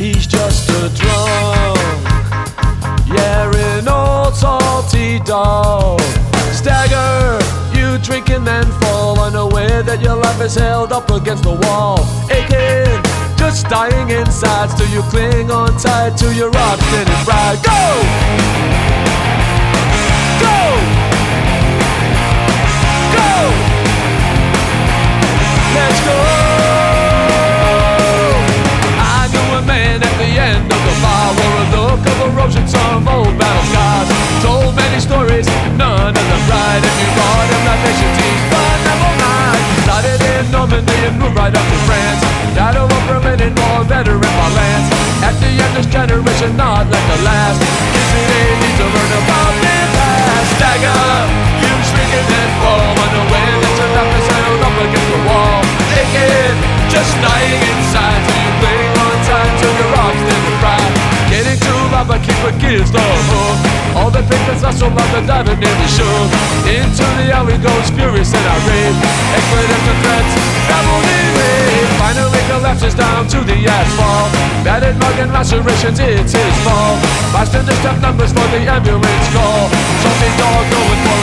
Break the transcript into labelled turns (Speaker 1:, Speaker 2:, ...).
Speaker 1: He's just a drunk, yeah, an old salty dog. Stagger, you drink and then fall, unaware that your life is held up against the wall. Aching, just dying inside, still you cling on tight to your obstinate pride. Go! Go! And moved right up to France. Died of a permanent war, veteran parlance. At the end, this generation not like the last. Kids today need to learn about their past. Stagger, you shrink and then fall. Unaware that your life is held up against the wall. Naked, just dying inside till you cling on tight to your arms obstinate pride. Getting to rob a keeper gives the hook. All the patrons are so loud that diving nearly shook. Into the alley goes furious and irate. And traveled in vain. Collapses down to the asphalt. Battered mug and lacerations, it's his fault. Bystander step numbers for the ambulance call. Zombie dog going for